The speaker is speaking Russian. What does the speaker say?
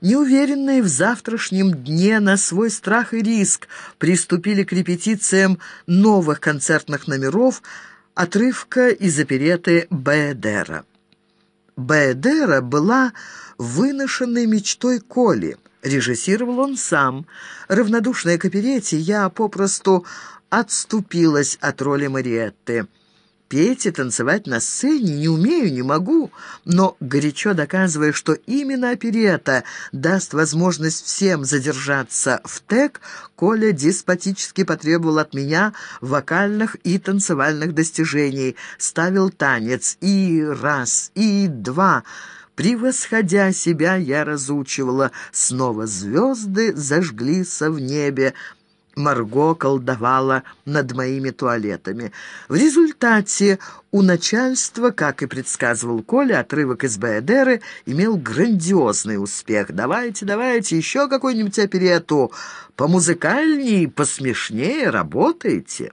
неуверенные в завтрашнем дне на свой страх и риск, приступили к репетициям новых концертных номеров отрывка из опереты Беедера. Беедера была выношенной мечтой Коли. Режиссировал он сам. Равнодушная к оперете, я попросту отступилась от роли Мариетты петь и танцевать на сцене не умею, не могу, но горячо доказывая, что именно оперета даст возможность всем задержаться в ТЭК, Коля деспотически потребовал от меня вокальных и танцевальных достижений, ставил танец и раз, и два — Превосходя себя, я разучивала. «Снова звезды зажглись в небе», Марго колдовала над моими туалетами. В результате у начальства, как и предсказывал Коля, отрывок из Баэдеры имел грандиозный успех. «Давайте, давайте, еще какой-нибудь оперету. Помузыкальней, посмешнее работайте».